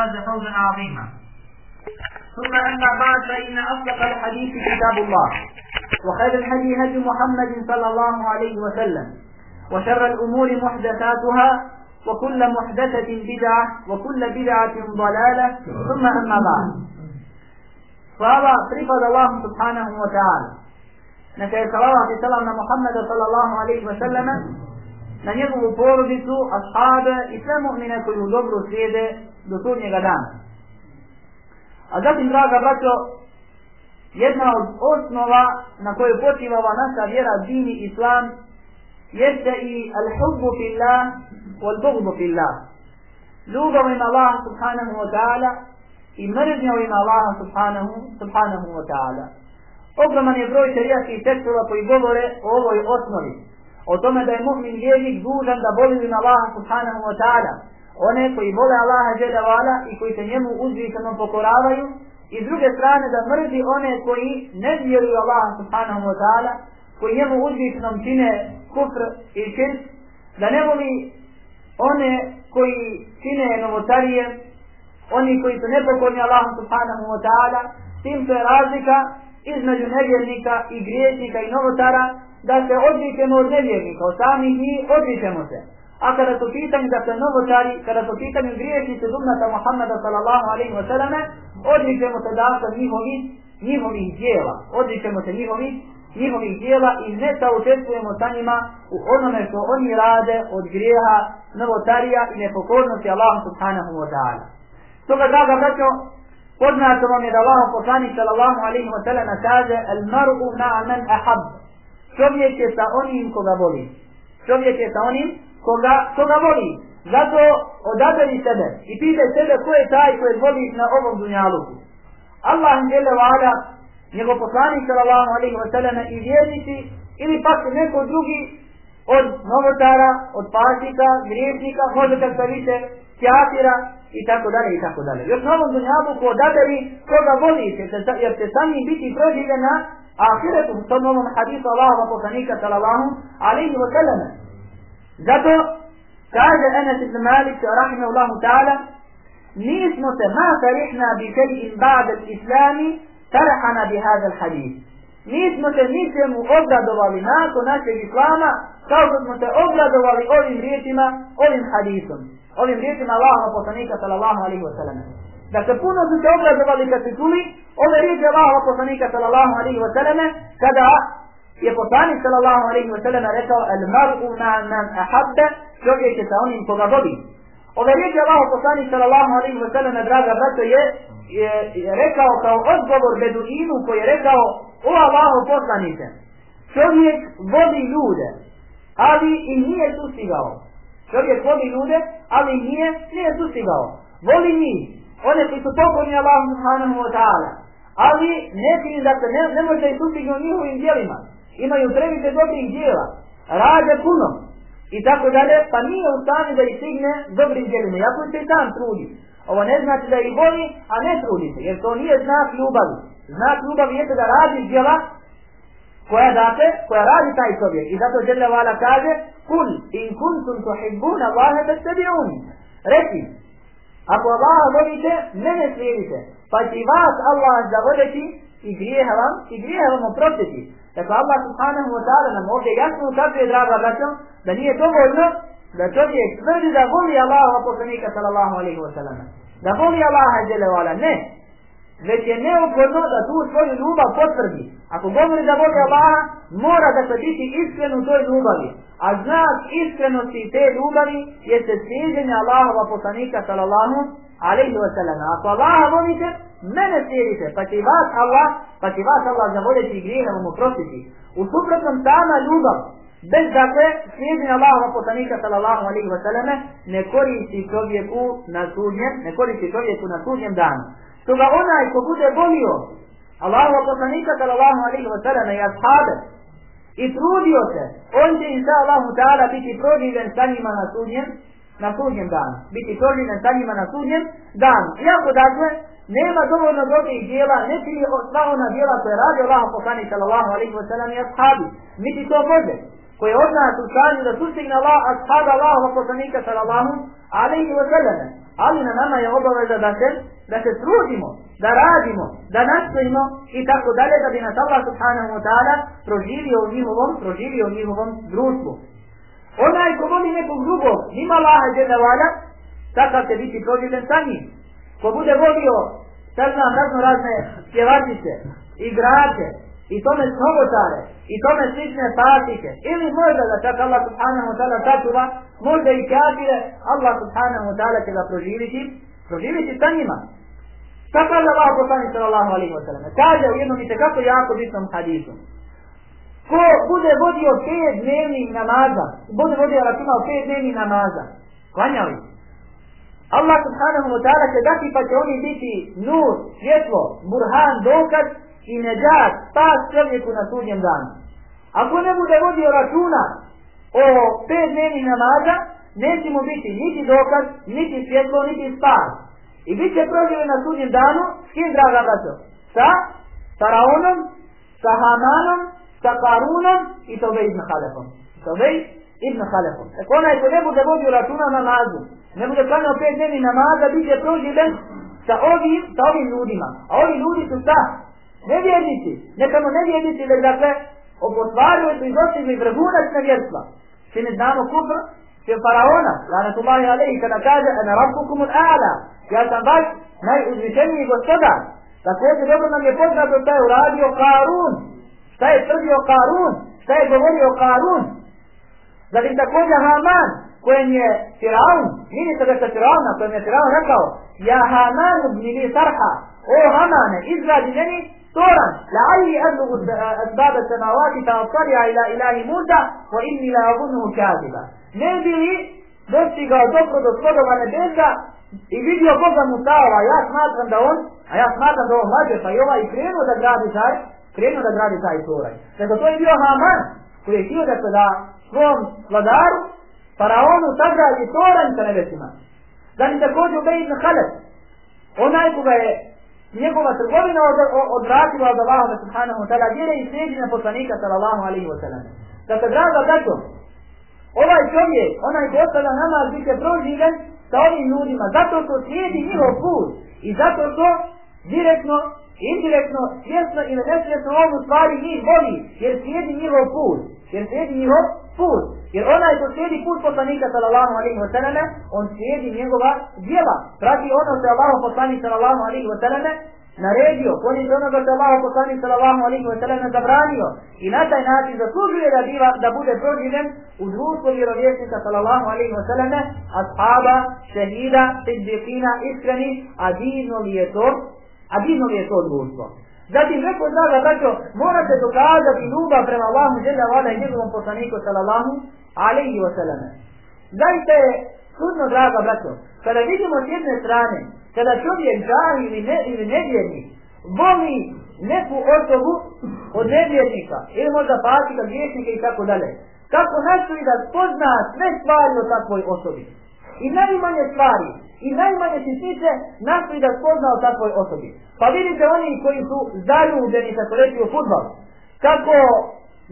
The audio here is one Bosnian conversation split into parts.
فاز فوزا عظيما. ثم أما بعد فإن أصدق الحديث كتاب الله وخير الحديث هدي محمد صلى الله عليه وسلم وشر الأمور محدثاتها وكل محدثة بدعة وكل بدعة ضلالة ثم أما بعد. فهذا رفض الله سبحانه وتعالى. نكاية صلى الله عليه وسلم محمد صلى الله عليه وسلم من يقوم بورده أصحابه إسلام مؤمنة كل دبر سيده do sudnjega dana. A zatim, draga braćo, jedna od osnova na kojoj počiva ova naša vjera, dini islam, jeste i al-hubbu fillah wal-bughdu fillah. Ljubav ima Allah subhanahu wa ta'ala i mržnja ima Allah subhanahu, subhanahu wa ta'ala. Ogroman je broj šarijatskih tekstova koji govore o ovoj osnovi. O tome da je mu'min vjernik dužan da voli ima Allah subhanahu wa ta'ala. One koji vole Allaha žele vala i koji se njemu uzvišenom pokoravaju. I s druge strane da mrzi one koji ne vjeruju Allaha subhanahu wa ta'ala. Koji njemu uzvišenom čine kufr i širk. Da ne voli one koji čine novotarije oni koji su nepokorni Allahu subhanahu wa ta'ala, tim to je razlika između nevjernika i grijesnika i novotara, da se odričemo od nevjernika, od samih njih odričemo se. A kada su pitanje da se novotari, kada su pitanje griješnice dumnata Muhammada sallallahu alaihi wa sallame, odričemo se dakle, da se njihovi, njihovih dijela, odričemo se njihovih, njihovih dijela i ne saučestvujemo sa njima u onome što oni rade od grijeha, novotarija i nepokornosti Allahu subhanahu wa ta'ala. Stoga, draga braćo, poznato vam je da Allah poslanik sallallahu alaihi wa sallam kaže al mar'u ma'a man ahab. Čovjek je sa onim koga voli. Čovjek je sa onim koga, koga voli. Zato odaberi sebe i pitaj sebe ko je taj koje voliš na ovom dunjaluku. Allah im žele vada, njegov poslanik sallallahu alaihi wa sallam i vjernici ili pak neko drugi od novotara, od pasika, griješnika, može kad se više kjatira i tako dalje i tako dalje. Još na ovom dunjavu ko odaberi koga voli se, jer će sami biti proživljena ahiretu s tom ovom hadisu Allahova poslanika sallallahu alaihi wa sallam. Zato kaže Enes ibn Malik rahimahullahu ta'ala nismo se ma farihna bi še'in ba'da islami tarahana bi hada hadith. Nismo se ničemu obradovali nakon našeg islama kao što smo se obradovali ovim riječima, ovim hadisom ovim riječima Allaha poslanika sallallahu alaihi wa sallam. Dakle, puno su se obradovali kad se čuli ove riječi Allaha poslanika sallallahu alaihi wa sallam, kada je poslanik sallallahu alaihi wa sallam rekao al mar'u ma man ahabba, čovjek je sa onim koga voli. Ove riječi Allaha poslanik sallallahu alaihi wa sallam, draga brato je, je, je rekao kao odgovor beduinu koji je rekao o Allahu poslanice. Čovjek vodi ljude, ali i nije tu stigao. Čovjek voli ljude, ali nije, nije sustigao. Voli njih. One koji su pokorni Allahu subhanahu wa ta'ala. Ali ne čini da se ne, ne može i sustignu njihovim dijelima. Imaju previše dobrih dijela. Rade puno. I tako dalje, pa nije u stanju da ih stigne dobrim dijelima. Jako se i tam trudi. Ovo ne znači da ih voli, a ne trudi se. Jer to nije znak ljubavi. Znak ljubavi je da radi dijela koja date, koja radi taj čovjek. I zato Jalla Vala kaže, kul in kuntum tuhibbuna Allahe tastabi'uni. Reci, ako Allaha volite, mene slijedite, pa će vas Allah zavoliti i grijeha vam, i grijeha vam oprostiti. Dakle, Allah subhanahu wa ta'ala nam ovdje jasno ukazuje, draga braćo, da nije dovoljno da čovjek tvrdi da voli Allaha poslanika sallallahu alaihi wa sallam. Da voli Allaha Jalla Vala, ne već je neophodno da tu svoju ljubav potvrdi. Ako govori da voli Allaha, mora da se biti iskren u toj ljubavi. A znak iskrenosti te ljubavi jeste slijedjenje Allahova poslanika sallallahu alaihi wa sallam. Ako Allaha volite, mene slijedite, pa će vas Allah, pa će vas Allah zavoljeti i grijeha vam oprostiti. U suprotnom sama ljubav, bez dakle slijedjenja Allahova poslanika sallallahu alaihi wa sallame, ne koristi čovjeku na sudnjem, ne koristi čovjeku na sudnjem danu. Stoga onaj ko bude volio Allahu poslanika sallallahu alaihi wa sallame i ashabe i trudio se, on će inša Allahu ta'ala biti proživljen sa njima na sudnjem, na sudnjem danu. Biti proživljen sa njima na sudnjem danu. Iako dakle, nema dovoljno dobrih dijela, ne čini sva ona dijela koje radi Allahu poslanik sallallahu alaihi wa sallam i ashabi. Niti to može. Koje od nas u stanju da sustigne Allah, ashaba Allahu poslanika sallallahu alaihi wa sallam. ali na nama je obaveza da se, da se trudimo, da radimo, da nastojimo i tako dalje, da bi nas Allah subhanahu wa ta'ala proživio u njihovom, proživio u njihovom društvu. Onaj ko voli nekog drugog, nima Allaha dželle vala, takav će biti proživljen sa njim. Ko bude volio, sad znam razno razne pjevačice, igrače, i tome snogotare, i tome slične patike, ili možda da čak Allah subhanahu wa ta'ala sačuva, možda i kafire, Allah subhanahu wa ta'ala će ga proživiti, proživiti sa njima. Šta kaže Allah poslani sallallahu alaihi wa sallam? Kaže u jednom i tekako jako bitnom hadisu. Ko bude vodio pet dnevnih namaza, bude vodio računa o pet dnevnih namaza, klanjali. Allah subhanahu wa ta'ala će dati pa će oni biti nur, svjetlo, burhan, dokaz i neđad, spas čovjeku na sudnjem danu. Ako ne bude vodio računa o pet dnevnih namaza, nećemo biti niti dokaz, niti svjetlo, niti spas. I bit će proživio na sudnjem danu, s kim draga braćo? Sa Faraonom, sa Hamanom, sa Karunom i Tobej ibn Halefom. Tobej ibn Halefom. Dakle, onaj ko ne bude vodio računa na namazu, ne bude klanjao pet dnevni namaza, bit će proživljen sa ovim, sa ovim ljudima. A ovi ljudi su šta? nevjernici. Nekamo nevjernici, već dakle, opotvarili su izostili vrhunac nevjerstva. Svi ne znamo kufr, svi faraona, lanatullahi alaihi, kada kaže, ana rabbukumul a'la, ja sam baš najuzvišeniji gospodar. Također dobro nam je poznato šta je uradio Karun, šta je tvrdio Karun, šta je govorio Karun. Zatim također Haman, kojem je Firaun, ministar da Firauna, kojem je Firaun rekao, ja Hamanu bnili sarha, o Hamane, izradi meni toran, la'alli adlugu asbaba samavati ta otarija ila ilahi Musa, wa inni la abunuhu kaziba. Ne bi li dostigao dobro do svodova nebesa i vidio koga mu stava, ja smatram da on, a ja smatram da on laže, pa i ovaj krenuo da gradi taj, krenuo da gradi taj toraj. Dakle, to je bio Haman, koji je htio da se da svom vladaru, faraonu, sagradi toran sa nebesima. Zatim također u Bejid Halef, onaj koga je njegova trgovina od, odvratila od Allaha subhanahu wa ta'ala, vjere i sređenja poslanika sallallahu alaihi wa sallam. Dakle, draga braćo, ovaj čovjek, onaj ko ostala namaz, bit će proživen sa ovim ljudima, zato što slijedi njihov put i zato što direktno, indirektno, svjesno ili nesvjesno ovu stvari njih voli, jer slijedi njihov put, jer slijedi njihov put. Jer onaj ko slijedi put poslanika sallallahu alaihi wa sallame, on slijedi njegova djela. Prati ono što je Allah poslanik sallallahu alaihi wa sallame naredio, ponizi onoga što je Allah poslanik sallallahu alaihi wa sallam zabranio. I na taj način zaslužuje da, biva, da bude proživljen u društvu vjerovjesnika sallallahu alaihi wa sallam, ashaba, šehida, siddiqina, iskreni, a divno li je to, a divno li je to društvo. Zatim neko zna braćo, morate dokazati ljubav prema Allahu žele vada i njegovom poslaniku sallallahu alaihi wa sallam. Zaista je sudno, draga braćo, kada vidimo s jedne strane, kada čovjek žali ili, ne, ili nevjernik, voli neku osobu od nevjernika, ili možda patika, vješnika i tako dalje, kako nastoji da spozna sve stvari o takvoj osobi. I najmanje stvari, i najmanje sitnice nastoji da spozna o takvoj osobi. Pa vidite oni koji su zaljubljeni, kako reći u futbol, kako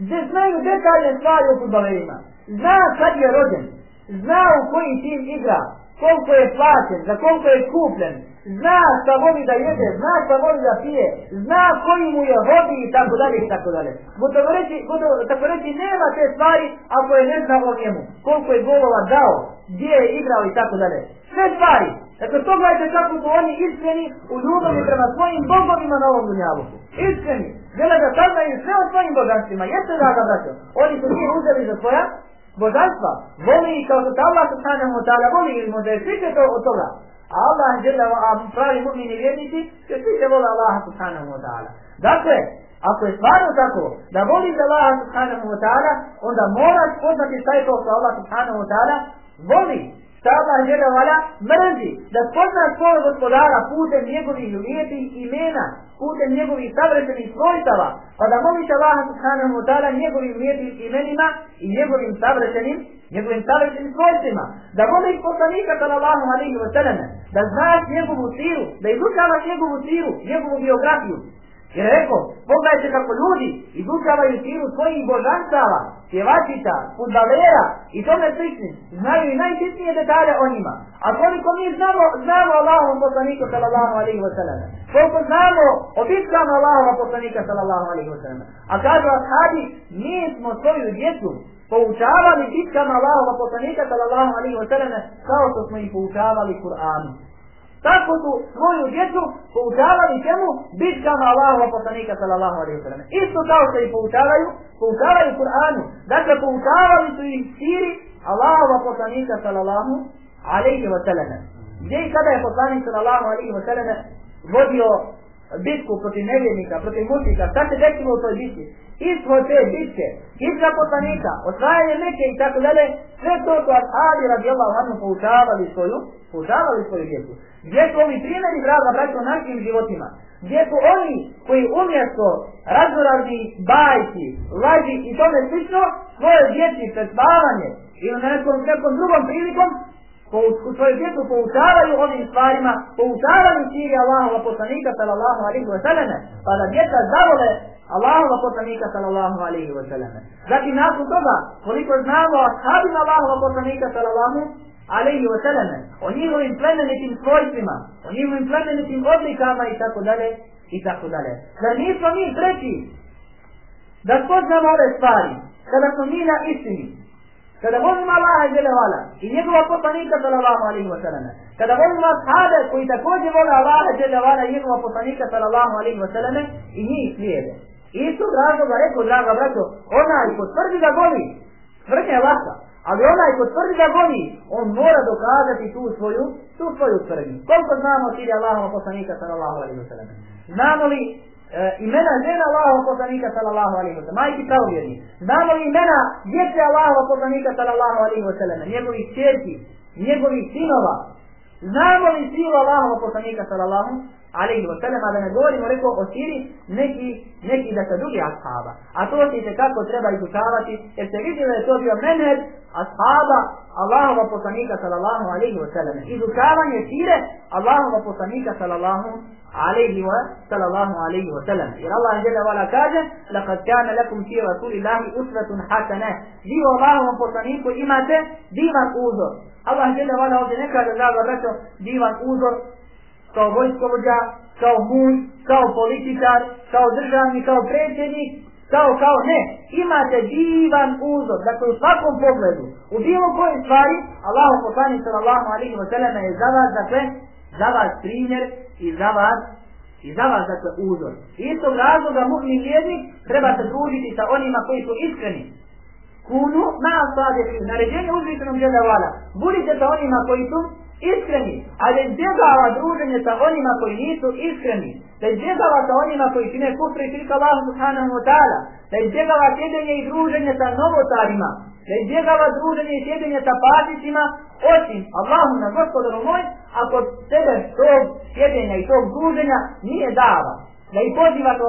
gdje znaju detaljne stvari o futbalerima, Zna kad je rođen, zna u koji tim igra, koliko je plaćen, za koliko je kupljen, zna šta voli da jede, zna šta voli da pije, zna koji mu je hobi i tako dalje i tako dalje. Gotovo reći, gotovo, tako reći, nema te stvari ako je ne zna o njemu, koliko je golova dao, gdje je igrao i tako dalje. Sve stvari. Dakle, to gledajte kako su oni iskreni u ljubavi prema svojim bogovima na ovom dunjavu. Iskreni. Žele da saznaju sve o svojim boganstvima. Jeste da ga braćo? Oni su njih uzeli za svoja božanstva. Voli ih kao što ta Allah subhanahu wa ta'ala voli ili možda je sviđa to od toga. A Allah žele a pravi mu'mini vjernici, će svi se vole Allah subhanahu wa ta'ala. Dakle, ako je stvarno tako, da voliš Allah subhanahu wa ta'ala, onda moraš poznati šta je to što Allah subhanahu wa ta'ala voli. Šta Allah žele vala mrzi, da spozna svoj gospodara putem njegovih lijepih imena, putem njegovih savršenih svojstava, pa da moliš Allah subhanahu wa ta'ala njegovim lijepim imenima i njegovim savršenim, njegovim savršenim svojstvima. Da voliš poslanika sallallahu alaihi wa sallam, da znaš njegovu siru, da izučavaš njegovu siru, njegovu biografiju. Jer je rekao, pogledajte kako ljudi izučavaju siru svojih božanstava, pjevačica, futbalera i tome slični, znaju i najbitnije detalje o njima. A koliko mi znamo, znamo Allahom poslaniku sallallahu alaihi wa sallam. Koliko znamo o bitkama Allahom poslanika sallallahu alaihi wa sallam. A kažu ashabi, mi smo svoju djecu poučavali bitkama Allahom poslanika sallallahu alaihi wa sallam kao što smo ih poučavali Kur'anu. Tako su svoju djecu poučavali čemu? Bitkama Allahova poslanika sallallahu alaihi sallam. Isto kao što ih poučavaju, poučavaju Kur'anu. Dakle, poučavali su ih siri Allahova poslanika sallallahu alaihi wa sallam. Gdje i kada je poslanik sallallahu alaihi wa sallam vodio bitku protiv nevjernika, protiv mušnika, šta se desilo u toj bitci, Ishod te bitke, hitra poslanika, osvajanje neke i tako dalje, sve to su ashabi radijallahu anhu poučavali svoju, poučavali svoju djecu. Gdje su ovi primjeri, draga u našim životima? Gdje su oni koji umjesto razorazni bajci, laži i tome slično, svoje djeci pred spavanje ili na nekom, nekom drugom prilikom, u svoju djecu poučavaju ovim stvarima, poučavaju siri Allahova poslanika sallallahu alaihi wa sallame, pa da djeca zavole Allahova poslanika sallallahu alaihi wa sallame. Zatim nakon toga, koliko znamo o ashabima Allahova poslanika sallallahu alaihi wa sallame, o njihovim plemenitim svojstvima, o njihovim plemenitim odlikama i tako dalje, i tako dalje. Zar nismo mi treći da spoznamo ove stvari, kada smo mi na istini, kada volimo Allaha i Đelevala i njegova poslanika sallallahu alaihi wa sallam, kada volimo ashaabe koji također vole Allaha i Đelevala i njegova poslanika sallallahu alaihi wa sallam i njih slijede. I isto razloga rekao, draga braćo, onaj ko tvrdi da voli, tvrdnja je laka, ali onaj ko tvrdi da voli, on mora dokazati tu svoju, tu svoju tvrdnju. Koliko znamo siri Allahova poslanika sallallahu alaihi wa sallam? Znamo li E, imena žena Allahova poslanika sallallahu alaihi wa sallam? Majki pravovjerni. Znamo li imena djece Allahova poslanika sallallahu alaihi wa sallam? Njegovih čerki, njegovih sinova. Znamo li silu Allahova poslanika sallallahu alaihi wa sallam, a da ne govorimo rekao o siri neki, neki da se drugi ashaba. A to se kako treba izučavati, jer se vidi da je to bio mened ashaba Allahova poslanika sallallahu alaihi wa sallam. Izučavanje sire Allahova poslanika sallallahu alaihi wa sallallahu alaihi wa sallam. Jer Allah jela vala kaže, لَقَدْ كَانَ لَكُمْ فِي رَسُولِ اللَّهِ أُسْوَةٌ حَسَنَةٌ Vi u Allahovom poslaniku imate divan uzor. Allah jela vala ovdje ne kaže, draga braćo, divan uzor kao vojskovođa, kao muž, kao političar, kao državni, kao predsjednik, kao, kao ne. Imate divan uzor, dakle u svakom pogledu, u bilo kojoj stvari, Allah poslani sallallahu alaihi wa sallam je za vas, dakle, za vas primjer i za vas i za vas, dakle, uzor. I istog razloga muhni vjernik treba se družiti sa onima koji su iskreni. Kunu na sadjeći, naređenje uzvišenom dželjavala. Budite sa onima koji su iskreni, a da izbjegava druženje sa onima koji nisu iskreni, da izbjegava sa onima koji čine kufri i širka Allahu subhanahu wa ta'ala, da izbjegava sjedenje i druženje sa novotarima, da izbjegava druženje i sjedenje sa pasicima, osim Allahu na gospodaru moj, ako sebe tog sjedenja i tog druženja nije dava, da ih poziva to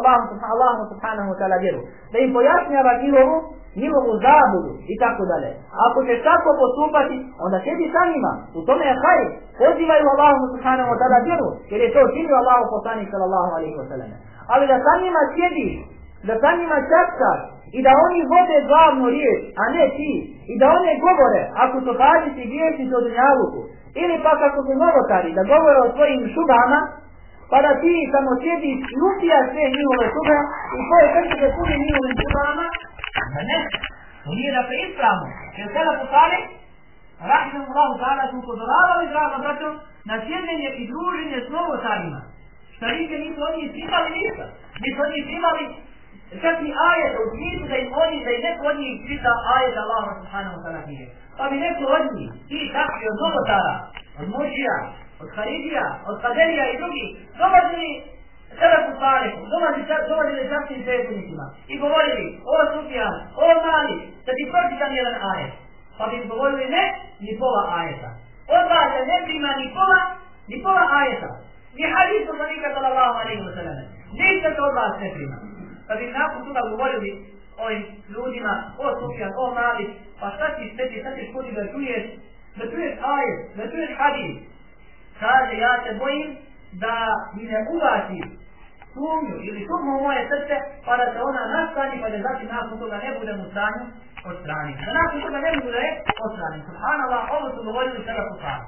Allahu subhanahu wa ta'ala vjeru, da im pojašnjava njihovu njihovu zabudu i tako dalje. Ako ćeš tako postupati, onda sjedi sa njima. U tome je hajr. Pozivaju Allahu subhanahu wa ta'ala vjeru, jer je to činio Allahu poslanik sallallahu alaihi wa sallam. Ali da sa njima sjediš, da sa njima čapkaš i da oni vode glavnu riječ, a ne ti, i da one govore, ako su pađici vijesti od njavuku, ili pa kako su novotari, da govore o svojim šubama, pa da ti samo sjediš i upijaš sve njihove šube i koje srce se puni njihovim šubama, Da ne, to nije da se ispravno. Jer sada postane, rahim Allahu ta'ala su upozoravali, draga braćo, na sjedenje i druženje s novotarima. Šta nike nisu oni istimali ništa. Nisu oni istimali čak ni ajet u smislu da im oni, da im neko od njih čita ajet Allah subhanahu wa ta'ala knjige. Pa bi neko od njih, ti takvi od novotara, od mođija, od haridija, od kaderija i drugih, dolazili Selefu Salihu, dolazili časnim predsjednicima i govorili, o Sufjan, o Mali, da ti pročitam jedan ajet. Pa bi govorili ne, ni pola ajeta. Od vas se ne prima ni pola, ni pola ajeta. Ni hadis poslanika sallallahu alaihi wa sallam. Ništa se od vas ne prima. Pa bi nakon toga govorili ovim ljudima, o Sufjan, o Mali, pa šta ti sedi, šta ti škodi da čuješ, da čuješ ajet, da čuješ hadis. Kaže, ja se bojim da mi ne uvati sumnju ili sumnju u moje srce, pa da se ona nastani, pa da znači nakon toga ne budem u stanju od strani. Da nakon toga ne bude od strani. Subhanallah, ovo su govorili sada su pravi.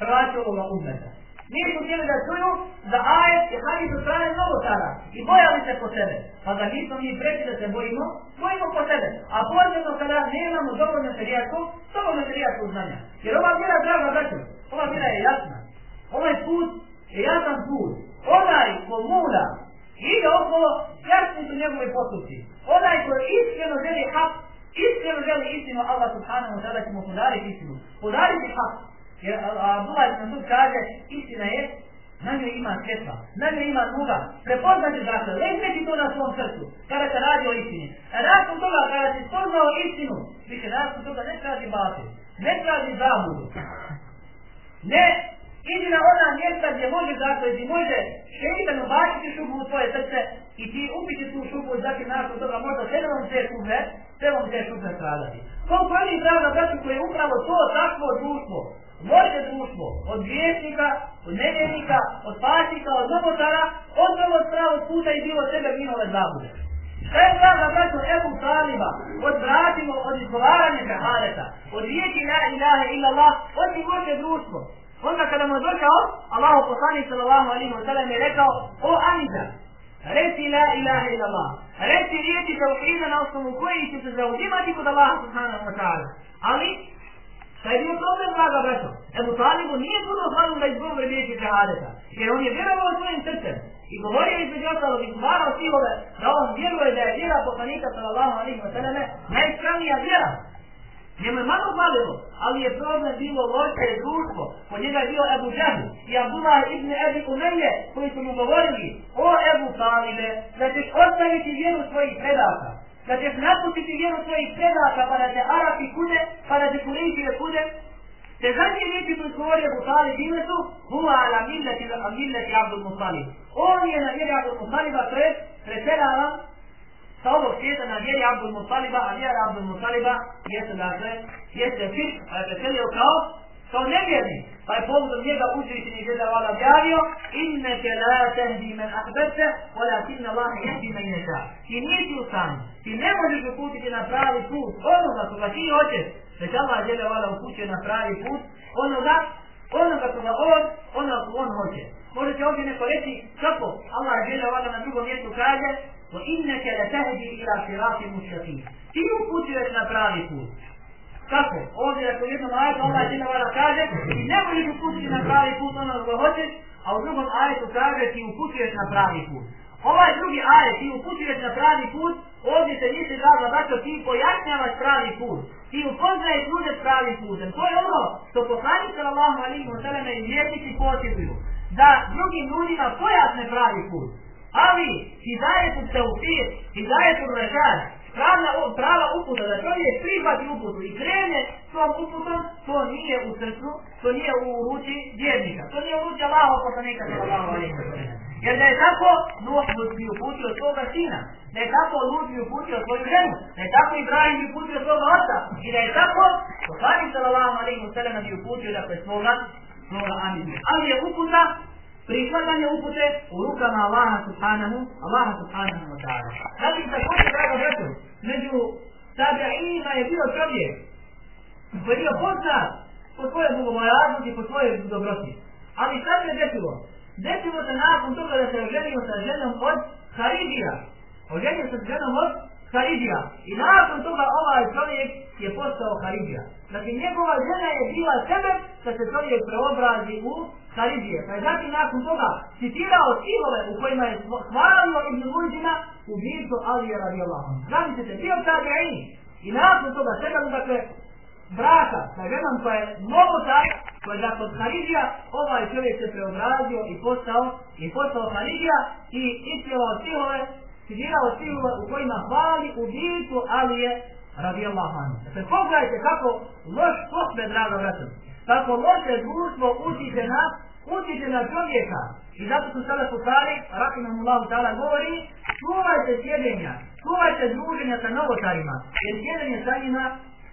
Prvači ovoga umeta. Nije su htjeli da čuju za ajet i hadis od strane novotara i bojali se po sebe. Pa da nismo mi preći da se bojimo, bojimo po sebe. A posebno kada nemamo dovoljno šerijatskog, dovoljno šerijatskog znanja. Jer ova vjera, draga braću, ova vjera je jasna. Ovaj put je jasan put. Onaj ko mula ide okolo, jasni su njegovi postupci. Onaj ko iskreno želi hak, iskreno želi istinu, Allah subhanahu wa ta'ala će mu podariti istinu. Podariti hak. Jer Abdullah ibn Masud kaže, istina je, na njoj ima svjetla, na njoj ima nuga, prepoznaće dakle, ležeći to na svom srcu, kada se radi o istini. A nakon toga, kada si spoznao istinu, više nakon toga ne traži bate, ne traži zabudu. Ne, idi na ona mjesta gdje može dakle, gdje može šeitan ubaciti šubu u tvoje srce i ti upiti tu šubu i zatim nakon toga možda sedmom te šube, sedmom te šube stradati. Koliko oni draga braću koji je upravo to takvo društvo, Možete društvo od vjesnika, od nevjernika, od pasnika, od novotara, od novog pravog puta i bilo sebe minove zabude. Šta je draga braćo Ebu Taliba odvratimo od izgovaranja šahadeta, od riječi la ilaha illa Allah, od i može društvo. Onda kada mu je došao, Allah poslanik sallallahu alaihi wa sallam je rekao, o Aniza, reci la ilaha illa Allah, reci riječi tevhida na osnovu koji će se zauzimati kod Allaha subhanahu wa ta'ala. Ali, Šta je bio problem, draga braćo? Ebu Talibu nije puno hvalu da izgovore riječi šehadeta. Jer on je vjerovao svojim srcem. I govorio između ostalog i stvarao stihove da on vjeruje da je vjera poslanika sallallahu alaihi wa sallam najispravnija vjera. Njemu je malo hvalilo, ali je problem bilo loše društvo. Po njega je bio Ebu Džahu i Abdullah ibn Ebi Umeje koji su mu govorili o Ebu Talibe da ćeš ostaviti vjeru svojih predaka da ćeš napustiti vjeru svojih predaka pa da te Arapi kude, pa da te Kurejšije kude, te zadnje riječi su izgovorio Ebu Talib bile su Huwa ala milleti milleti Abdul Muttalib. On je na vjeri Abdul Muttaliba, to je preselala sa ovog svijeta na vjeri Abdul Mutaliba, a vjera Abdul Mutaliba jeste dakle, jeste fiš, a pa je preselio kao kao nevjerni. Pa je povodom njega uzvišen i žeda vala objavio Inneke la tehdi men ahbete Walakin Allah jehdi men ješa Ti nisi u stanju. Ti ne možeš uputiti na pravi put Onoga koga ti hoćeš Već Allah žele vala upućuje na pravi put Onoga Onoga koga on Onoga koga on hoće. Možete ovdje neko reći Kako? Allah žele vala na drugom mjestu kaže وَإِنَّكَ لَتَهْدِي la صِرَاطٍ مُسْتَقِيمٍ Ti upućuješ na pravi put Kako? Ovdje ako jednom ajetu Allah ti navala kaže ti ne možeš uputiti na pravi put ono što hoćeš, a u drugom ajetu kaže ti uputuješ na pravi put. Ovaj drugi ajet ti uputuješ na pravi put, ovdje se nisi draga braćo ti pojašnjavaš pravi put. Ti upoznaješ ljude s pravim putem. To je ono što poslanik sallallahu alaihi wa sallam i vjernici posjeduju. Da drugim ljudima pojasne pravi put. Ali, hidajetu tu teufir, ti daje pravna, prava uputa, da čovjek prihvati uputu i krene svom uputom, to nije u srcu, to nije u ruci vjernika. To nije u ruci Allaho poslanika sallallahu alaihi wa sallam. Jer da je tako, Nuh bi uputio svoga sina. Da je tako, Lut bi uputio svoju ženu. Da je tako, Ibrahim bi uputio svoga oca. I da je tako, poslanik sallallahu alaihi wa sallam bi uputio dakle svoga, svoga amidu. Ali je uputa prihvatanje upute u rukama Allaha subhanahu, Allaha subhanahu wa ta'ala. Zatim također, drago breću, među tabi'inima je bio čovjek koji je bio poznat po svojoj bogomojaznosti, po svojoj dobroti. Ali šta se desilo? Desilo se nakon toga da se oženio sa ženom od Haridija. Oženio se sa ženom od Haridija. I nakon toga ovaj čovjek je postao Haridija. Znači njegova žena je bila sebe da se čovjek preobrazi u Haridije. Pa je zatim nakon toga citirao stihove u kojima je hvalio Ibn Luđina u bitu Alije radijallahu. Zamislite, bio tabi'in. I nakon toga sedam, dakle, braka sa ženom koja je mnogo tak, koja je dakle Haridija, ovaj čovjek se preobrazio i postao, i postao Haridija i ispjevao stihove, citirao stihove u kojima hvali u Alije radi Allah anhu. Dakle, pogledajte kako loš posve, drago braćo, kako loše društvo utiče na, utiče na čovjeka. I zato su sada sutari, rakinom Allahu ta'ala govori, čuvajte sjedenja, čuvajte druženja sa novotarima, jer sjedenje sa njima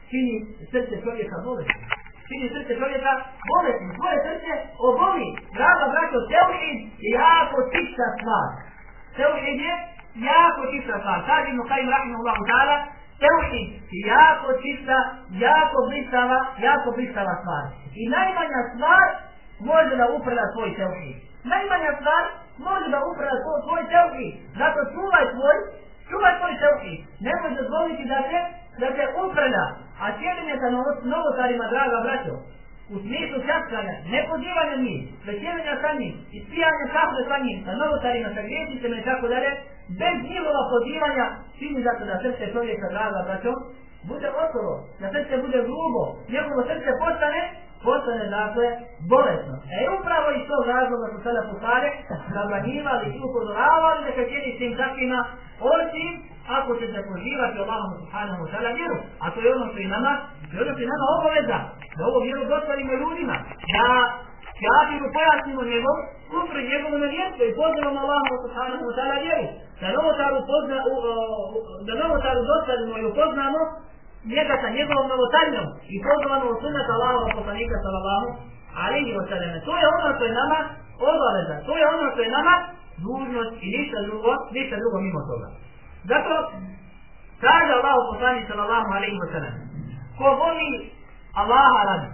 čini srce čovjeka bolesti. Čini srce čovjeka bolesti, Tvoje srce oboli. Draga braćo, teuhid je jako tišta stvar. Teuhid je jako čista stvar. Kaže Ibn Qajim rahimahullahu ta'ala, Teuhid jako čista, jako blistava, jako blistava stvar. I najmanja stvar može da upreda tvoj teuhid. Najmanja stvar može da upreda svoj, tvoj teuhid. Zato čuvaj tvoj, čuvaj tvoj teuhid. Nemoj dozvoliti da te, da te upreda. A sjedenje sa novotarima, draga braćo, u smislu časkanja, ne pozivanja njih, većevanja sa njim, ispijanja kafe sa njim, sa novotarima, sa griješnicama i tako dalje, bez njihova pozivanja, čini zato da srce čovjeka, draga braćo, bude otoro, da srce bude grubo, njegovo srce postane, postane dakle bolesno. E upravo iz tog razloga su sada putare zabranjivali i upozoravali da kad čini s tim takvima, osim ako će se pozivati Allahom subhanahu wa ta'ala vjeru, a to je ono što je nama, to je ono što je nama obaveza, da ovo vjeru dostavimo ljudima, da kafiru pojasnimo njegov, kufru njegovu nevjerstvo i pozivamo Allahom subhanahu wa ta'ala vjeru, da novotaru, pozna, u, u, da novotaru dostavimo i upoznamo njega sa njegovom novotarijom i pozivamo u sunnata Allahom poslanika sallallahu alaihi wa sallam. To je ono što je nama obaveza, to je ono što je nama dužnost i ništa drugo, ništa drugo mimo toga. Zato kaže Allah poslanik sallallahu alaihi wa sallam ko voli Allaha radi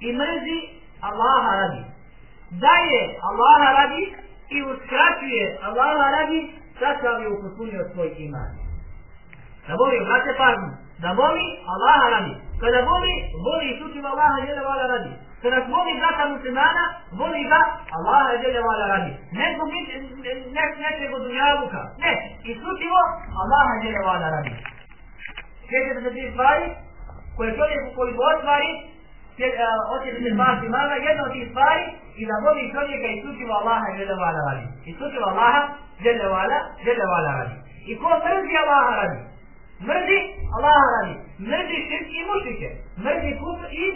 i mrzi Allaha radi daje Allaha radi i uskraćuje Allaha radi takav je upotpunio svoj iman da voli, vrate pažnju. Da voli Allaha radi. Kada voli, voli i sutim Allaha jele vala radi. Kada voli brata muslimana, voli ga Allaha jele vala radi. Ne zbog ne, nečeg od dunjavuka ne, isključivo Allaha jele vala radi. Sjećate se dvije stvari koje čovjek ukoliko ostvari hoće da e, se spasti mala, jedna od tih stvari i da voli čovjeka isključivo Allaha jele vala radi. Isključivo Allaha jele vala, jele vala radi. I ko mrzi Allaha radi. Mrzi Allaha radi. Mrzi širk i mušike mrzi kufr i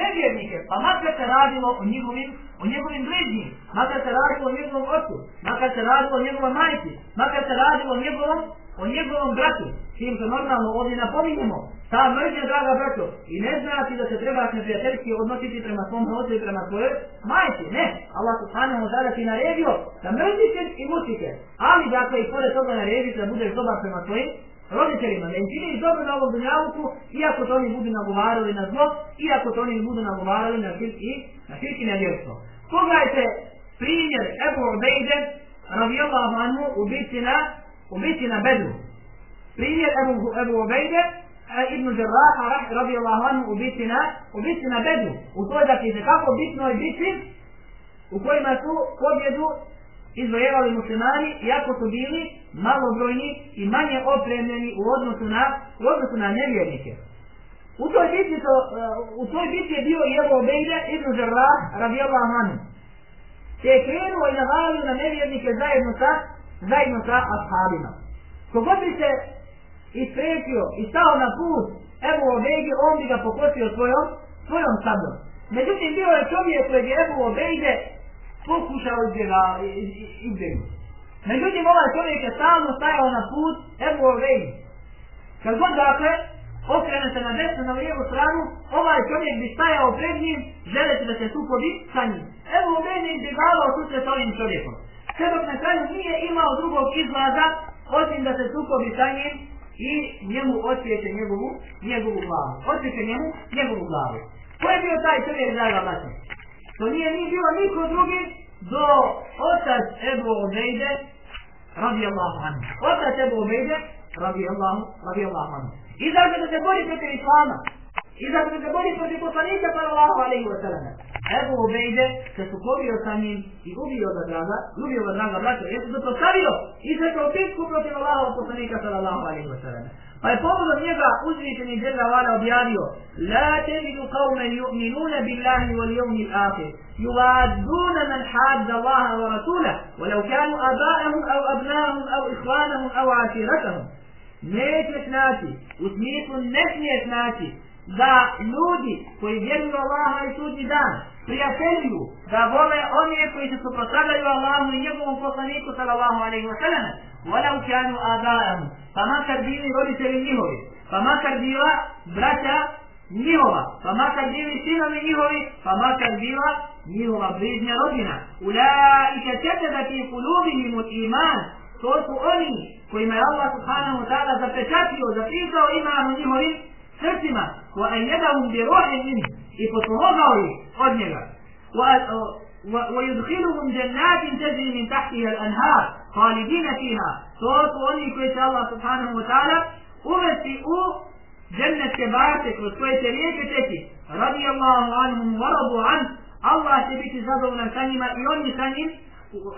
nevjernike, pa makar se radilo o njegovim, o njegovim bližnjim, makar se radilo o njegovom ocu, makar se radilo o njegovom majci, makar se radilo o njegovom, o njegovom bratu, Čim se normalno ovdje napominjemo, ta mržnja, draga brato, i ne znači da se treba neprijateljski odnositi prema svom ocu i prema svojoj majci, ne, Allah subhanahu wa ta'ala ti naredio da mrziš i mučite, ali dakle i pored toga naredio da budeš dobar prema svojim roditeljima, da im činiš dobro na ovom dunjavuku, iako to oni budu nagovarali na zlo, iako to oni budu nagovarali na širk i na širk i na vjerstvo. Pogledajte primjer Ebu Ubejde, radijallahu anhu, u biti na, u biti na Bedru. Primjer Ebu, Ebu Ubejde, Ibn Žerraha, radijallahu anhu, u biti na, u biti na bedu. U toj da ti kako bitno je biti, u kojima su pobjedu izvojevali muslimani, iako su bili malobrojni i manje opremljeni u odnosu na, u odnosu na nevjernike. U toj bitci, to, u toj bitci je bio i Evo Bejde ibn Žarrah radijallahu anhu. Te je krenuo i navalio na nevjernike zajedno sa, zajedno sa ashabima. Kogod bi se i isprečio i stao na put Evo Obejde, on bi ga pokosio svojom, svojom sablom. Međutim, bio je čovjek kojeg je Ebu Obejde pokušao izbjegnuti. Međutim, ovaj čovjek je stalno stajao na put Ebu Obejde. Kad god dakle, okrene se na desnu, na lijevu stranu, ovaj čovjek bi stajao pred njim, želeći da se sukobi sa njim. Ebu Obejde izbjegavao susret sa ovim čovjekom. Sve dok na kraju nije imao drugog izlaza, osim da se sukobi sa njim i njemu osjeće njegovu, njegovu glavu. Osjeće njemu njegovu glavu. Ko je bio taj čovjek, draga braća? To nije ni bilo niko drugi do otac Ebu Obejde radijallahu anhu. Otac Ebu Obejde radijallahu, radijallahu anhu. Izađe da se bori protiv Islama. Izađe da se bori protiv poslanika sallallahu alaihi wa sallam. Ebu Obejde se sukobio sa njim i ubio ga draga, ubio ga draga braća. Jesu se postavio i se kao pisku protiv Allahova poslanika sallallahu alaihi wa sallam. Pa je povodom njega uzvišeni Jalla Vala objavio La tebidu qawme yu'minuna billahi wal yawmi al-akhir man hadda Allaha wa rasulah walau kanu aba'ahum au abnahum au ikhwanahum au asiratahum Nećeš naći, u smislu ne smiješ naći da ljudi koji vjeruju Allaha i sudnji dan prijateljuju da vole one koji se suprotstavljaju Allahu i njegovom poslaniku sallallahu alaihi wa sallam walau kanu aba'ahum pa makar bili roditelji njihovi, pa makar bila braća njihova, pa makar bili sinovi njihovi, pa makar bila njihova bližnja rodina. Ulaike Ulaike četeda ti kulubihim u iman. To su oni kojima je Allah subhanahu wa ta'ala zapečatio, zapisao iman u njihovim srcima. Wa ajedahum bi rohin min. I potpomogao ih od njega. ويدخلهم جنات تجري من تحتها الأنهار خالدين فيها صوت أني كويس الله سبحانه وتعالى uvesti u džennetske bate kroz koje će rijeke teći radi Allahu anhum waradu an Allah će biti zadovoljan sa njima i oni sa njim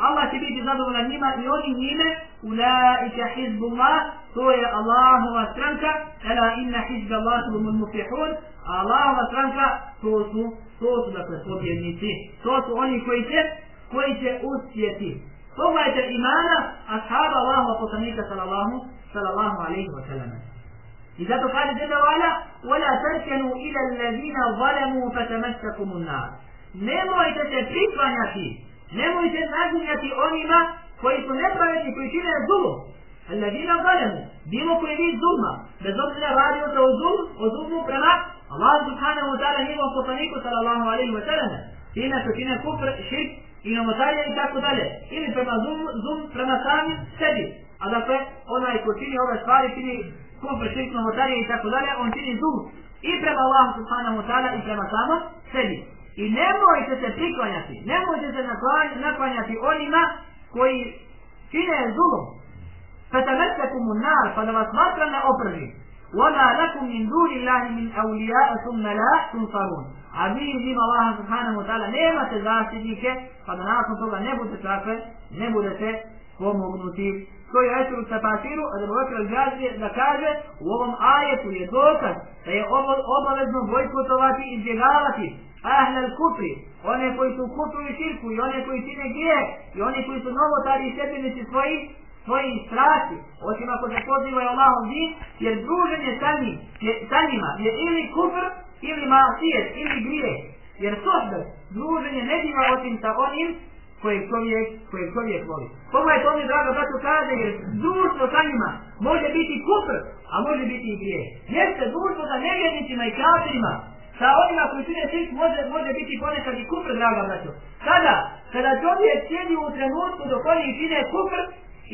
Allah će biti zadovoljan njima i oni njime ulaika hizbullah to je Allahova stranka ela inna hizba Allah humul muflihun Allahova stranka to su to su dakle pobjednici to su oni koji će koji će uspjeti Pogledajte imana ashaba Allahova poslanika sallallahu sallallahu alaihi wa sallam. I zato kaže Jalla wa'ala وَلَا تَرْكَنُوا إِلَى الَّذِينَ ظَلَمُوا فَتَمَسَّكُمُ النَّارِ Nemojte se priklanjati, nemojte naginjati onima koji su nepravedni, koji čine zulom. Alladina zalemu, bilo koji vid zulma, bez obzira radio se o zulmu, o zulmu prema Allah subhanahu wa ta'ala njegov poslaniku sallallahu alaihi wa sallam, čine se čine kufr, širk, i namotalje i tako dalje, ili prema zulmu, zulm prema sami sebi. A dakle, onaj ko čini ove stvari, čini kufr, širk, namotalje i tako dalje, on čini zulm i prema Allah subhanahu wa ta'ala i prema sama sebi. I nemojte se priklanjati, nemojte se naklanjati onima koji čine zulm. فَتَمَسَّكُمُ النَّارِ Pa da vas matra ne oprži. وَلَا لَكُمْ مِنْ دُونِ اللَّهِ مِنْ أَوْلِيَاءَ ثُمَّ لَا تُنْصَرُونَ A vi njima Allah subhanahu wa ta'ala nemate zaštitnike, pa da nakon toga ne budete takve, ne budete pomognuti. To je ajtur tafasiru, a da bi vakar al da kaže, u ovom ajetu je dokaz da je ovo obavezno bojkotovati i izbjegavati ahlal kufri, one koji su kufru i širku i one koji čine gije i one koji su novotari i sebenici svoji, svoji strasti, osim ako se pozivaju Allahom din, jer druženje sa, njim, je, sa njima je ili kufr, ili masijet, ili grije. Jer sohbe druženje ne biva osim sa onim koje čovjek, koje čovjek voli. Koma je to mi draga braću kaže, jer društvo sa njima može biti kufr, a može biti i grije. Jeste društvo sa nevjernicima i kafirima, sa onima koji čine širk može, može biti ponekad i kufr, draga braću. Kada? Kada čovjek sjedi u trenutku dok oni čine kufr,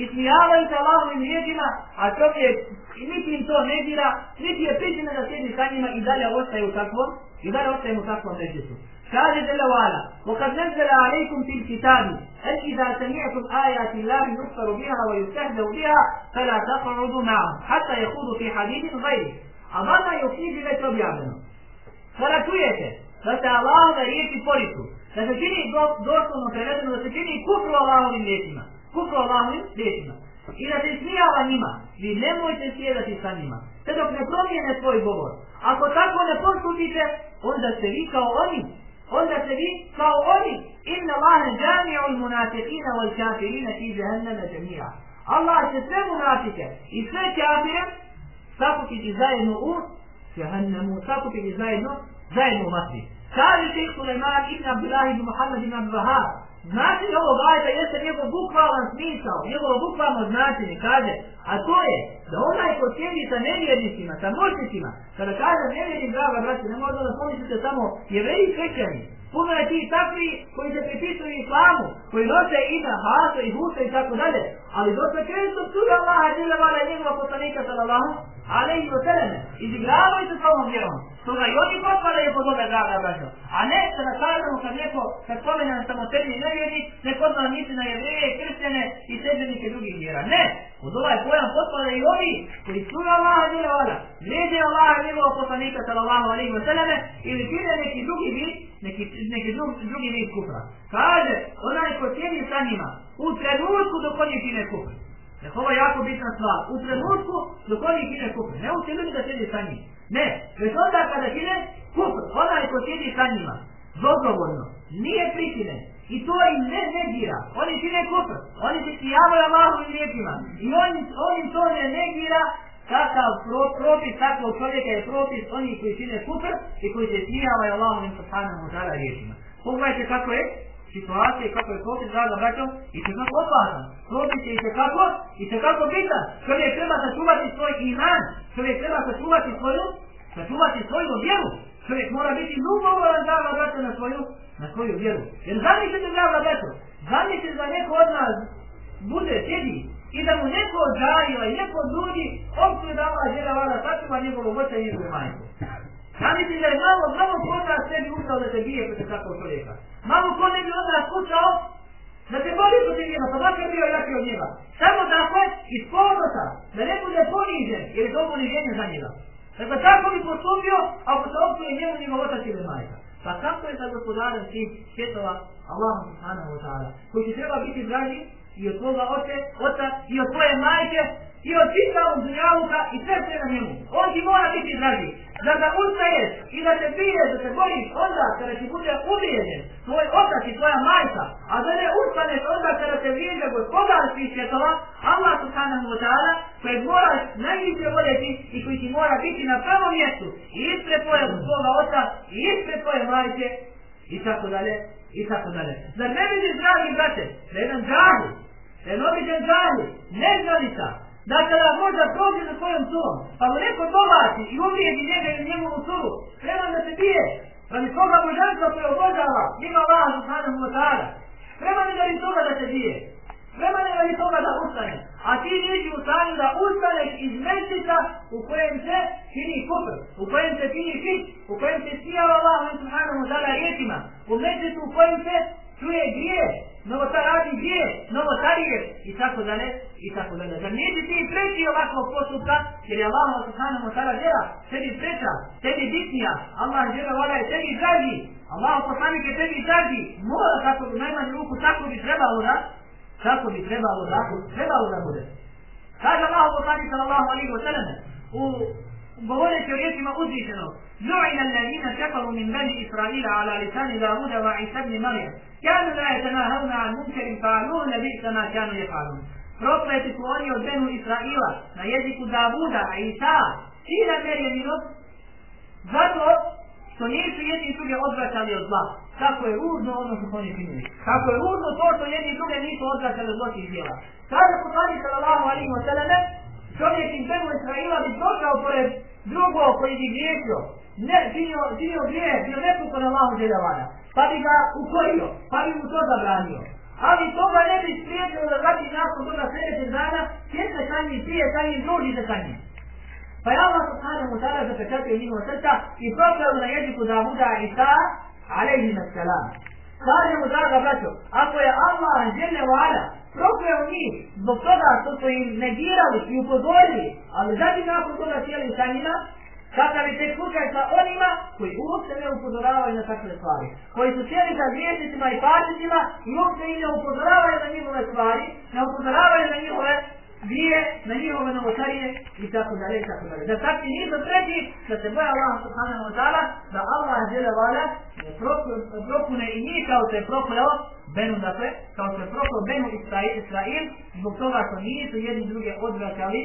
ismijavaju se Allahovim riječima, a čovjek niti im to ne dira, niti je pričina da sjedi sa njima i dalje ostaje u takvom, i dalje ostaje u takvom režisu. Kaže Jalla wa'ala, وَقَدْ نَزَّلَ عَلَيْكُمْ فِي الْكِتَابِ أَنْ إِذَا سَمِعْتُمْ آيَاتِ اللَّهِ يُكْفَرُ بِهَا وَيُسْتَهْزَوْ بِهَا فَلَا تَقْعُدُوا مَعَهُمْ حَتَّى يَخُوضُوا فِي حَدِيثٍ غَيْرِهِ A vama je u knjiži već objavljeno. Kada čujete da se Allahove riječi poriču, da se čini do, doslovno prevedeno, da se čini kufru Allahovim riječima, kufru Allahovim riječima, i da se smijava njima, vi nemojte sjedati sa njima, sve dok ne promijene svoj govor. Ako tako ne postupite, onda ste vi kao oni, onda ste vi kao oni, inna Allahe džami'u l-munafiqina wal-kafirina i jahannama džemija. Allah će sve munafike i sve kafire sakupiti zajedno u jahannamu, sakupiti zajedno, zajedno u vatri. Kaže šeht Suleiman ibn Abdullah ibn Muhammad ibn Abdullah, Znači ovog ajta jeste njegov bukvalan smisao, njegovo bukvalno značenje, kaže, a to je da onaj ko sjedi sa nevjernicima, sa moćnicima, kada kaže nevjernik, draga braće, ne možda da pomislite samo jevreji svećani, puno je ti takvi koji se pripisuju islamu, koji nose ime Hasa i Husa i tako dalje, ali dosta često psuje Allaha džele i njegova poslanika sallallahu alaihi wa sallam, izigravaju se s ovom vjerom, toga i oni potpadaju pod ove draga braćo, a ne se da kažemo kad neko, kad spomenam samo sebi i nevjernik, ne potpada misli na jevreje, kršćane i sebenike drugih vjera, ne, Pod ovaj pojam potpada i ovi koji psuje Allaha džele vala, vrijeđe Allaha i njegova poslanika sallallahu alaihi wa sallam, ili čine neki drugi vid, neki, neki drug, drugi vid kufra. Kaže, onaj ko sjedi sa njima, u trenutku dok oni čine kufra. Dakle, ovo je jako bitna stvar. U trenutku dok oni čine kufra. Ne u da sjedi sa njima. Ne, već onda kada čine kufr, onaj ko sjedi sa njima, dobrovoljno, nije prisine. I to im ne negira. Oni čine kufr. Oni se kijavaju Allahovim riječima. I on, on im to ne negira kakav pro, propis takvog čovjeka je propis oni koji čine kufr i koji se kijavaju Allahom subhanahu wa ta'ala riječima. Pogledajte kako je situacije kako je propis draga braćom i se kako opasan. Propis je i se kako i se kako bitan. Čovjek treba sačuvati svoj iman, čovjek treba sačuvati svoju, sačuvati svoju vjeru. Čovjek mora biti ljubomoran draga braćo na svoju, na svoju vjeru. Jer zamislite draga braćo, zamislite da neko od nas bude, sjedi, i da mu neko od žarila i neko od ljudi opće da Allah žele vada sačuva njegovu voća i njegovu majku. Ja da je malo, malo ko od nas sebi ustao da se bije protiv takvog čovjeka. Malo ko ne bi od nas da se boli protiv njega, pa makar bio jaki od njega. Samo tako, iz ponosa, da ne bude ponižen, jer je to poniženje za njega. Dakle, tako bi postupio, ako se opuje njemu njegov otac ili majka. Pa kako je sa gospodarem svih svjetova, Allah subhanahu wa ta'ala, koji će treba biti draži i od tvoga oče, oca, i od tvoje majke, i od čitavog dunjavuka i sve sve na njemu. On ti mora biti dragi. Da da ustaješ i da se piješ, da se boriš onda kada ti bude ubijeđen tvoj otac i tvoja majka, a da ne ustaneš onda kada te vrijeđa gospodar svih svjetova, Allah subhanahu wa ta'ala, kojeg moraš najviše voljeti i koji ti mora biti na prvom mjestu i ispred tvoje svoga oca i ispred tvoje majke i tako dalje i tako dalje. Zar ne vidiš, dragi brate, da jedan džahil, da je običan džahil, neznanica, Dakle, da kada možda prođe za svojom surom, pa mu neko dolazi i uvrijedi njega ili njemu u suru, treba da se bije, radi toga božanstva koje obožava, ima Allah subhanahu wa ta'ala, treba ne radi toga da se bije, treba ne radi toga da ustane, a ti nisi u stanju da ustaneš iz mjeseca u kojem se čini kufr, u kojem se čini šit, u kojem se sijava Allah subhanahu wa ta'ala riječima, u mjesecu u kojem se čuje grije, novotar radi gdje, novotarije i tako dalje i tako dalje. Zar nisi ti preći ovakvog postupka, jer je Allah subhanahu wa ta'ala djela, tebi preča, tebi bitnija, Allah djela voda je tebi dragi, Allah poslanik je tebi dragi, mora tako bi najmanju ruku, tako bi trebalo da, tako bi trebalo da, trebalo da bude. Kaže Allah poslanik sallallahu alaihi wa sallam, u govoreći o riječima uzvišenog, لعن الذين كفروا من بني إسرائيل على لسان داود وعيسى بن مريم كانوا لا يتناهون عن منكر فعلوه لبئس ما كانوا يفعلون prokleti su oni od Benu Israila na jeziku Davuda, a Isa, sina Merjeninog, zato što nisu jedni druge odvraćali od zla. Kako je ružno ono što oni činili. Kako je ružno to što jedni druge nisu odvraćali od zlotih djela. Kada poslani sallallahu alaihi wa sallam, čovjek iz Benu Israila bi došao pored drugo koji bi griješio, ne, činio, činio grije, bio nepukon Allahu dželjavana, pa bi ga ukorio, pa bi mu to zabranio. Ali toga ne bi spriječilo da vrati nakon toga sljedećeg dana, sjedne sa njim, prije sa njim. Pa je Allah subhanahu wa ta'ala zapečatio njihova srca i prokleo na jeziku Davuda i Isa, alaihi salam. Kažemo, draga braćo, ako je Allah žele vada, prokleo njih zbog toga što su im negirali i upozorili, ali zatim nakon toga sjeli sa njima, Kakav je tek slučaj sa onima koji uopće ne upozoravaju na takve stvari. Koji su sjeli sa griješnicima i pačicima i uopće i ne upozoravaju na njihove stvari, ne upozoravaju na njihove grije, na njihove novotarije i tako dalje i tako dalje. Da takvi nisu treći, da se boja Allah subhanahu wa ta'ala, da Allah žele vala ne propune i njih kao što je prokleo Benu, dakle, kao što je prokleo Benu Israil, Israil, zbog toga što nisu jedni druge odvraćali,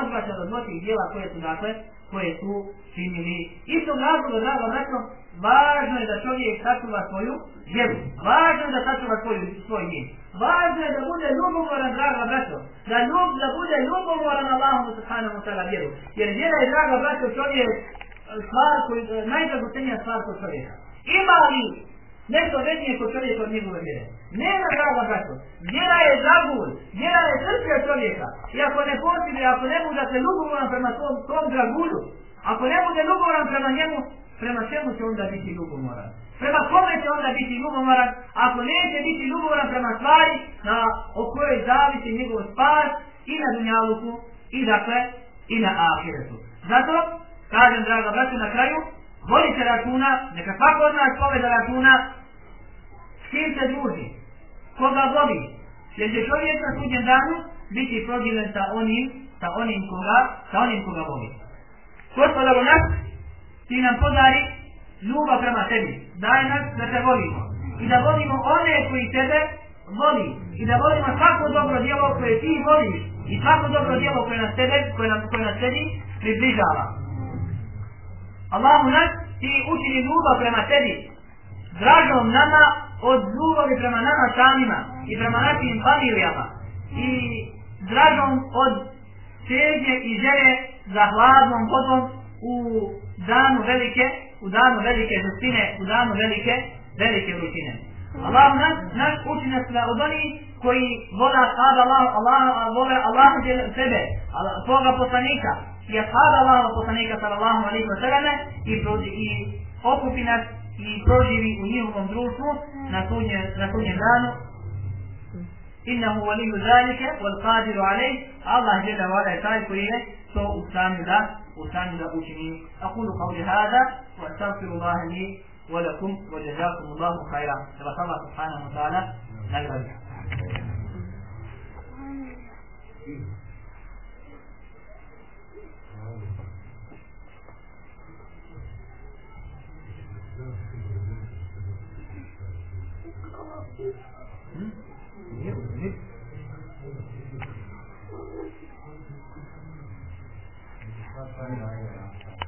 odvraćali od noćih dijela koje su, dakle, koje su činili. Isto razloga, drago braćo, važno je da čovjek sačuva svoju vjeru. Važno je da sačuva svoju, svoj njen. Važno je da bude ljubomoran, draga braćo. Da, ljub, da bude ljubomoran Allahom subhanahu wa ta'ala vjeru. Jer vjera je, draga braćo, čovjek e, stvar koji, e, najdragocenija stvar kod čovjeka. Ima li nešto većnije kod čovjeka od njegove vjere? Nema draga braćo. Vjera je zagul. Vjera je srce čovjeka. I ako ne posjeduje, ako ne bude se ljubomoran prema tom, tom dragulju, ako ne bude ljubomoran prema njemu, prema čemu će onda biti ljubomoran? Prema kome će onda biti ljubomoran? Ako neće biti ljubomoran prema stvari na, o kojoj zavisi njegov spas i na dunjaluku i dakle i na ahiretu. Zato, kažem draga braću na kraju, volite računa, neka svako od nas poveda računa s kim se druži, koga voli, jer će čovjek na sudnjem danu biti prodilen sa onim, sa onim koga, sa onim koga voli. Gospodaru nas, ti nam podari ljubav prema tebi, daj nas da te volimo. I da volimo one koji tebe voli. I da volimo svako dobro djelo koje ti voliš. I svako dobro djelo koje nas tebe, koje nam, koje nas tebi približava. Allahu nas, ti učini ljubav prema tebi, dražom nama od ljubavi prema nama samima i prema našim familijama. I dražom od težnje i želje za hladnom vodom u danu velike, u danu velike žestine, u danu velike, velike rutine. Allah nas, naš uči nas da od onih koji vole ashab Allah, Allah, vole Allah sebe, svoga poslanika, i ashab Allah poslanika sallallahu alaihi wa sallam i, prođi, i okupi nas i proživi u njihovom društvu na sunje, na sunjem danu. Innahu waliju zalike wal qadiru alaih, Allah je da vada je taj koji وسام لأوشمي أقول قولي هذا وأستغفر الله لي ولكم وجزاكم الله خيرا. تبارك الله سبحانه وتعالى نجرى Thank you. Amen.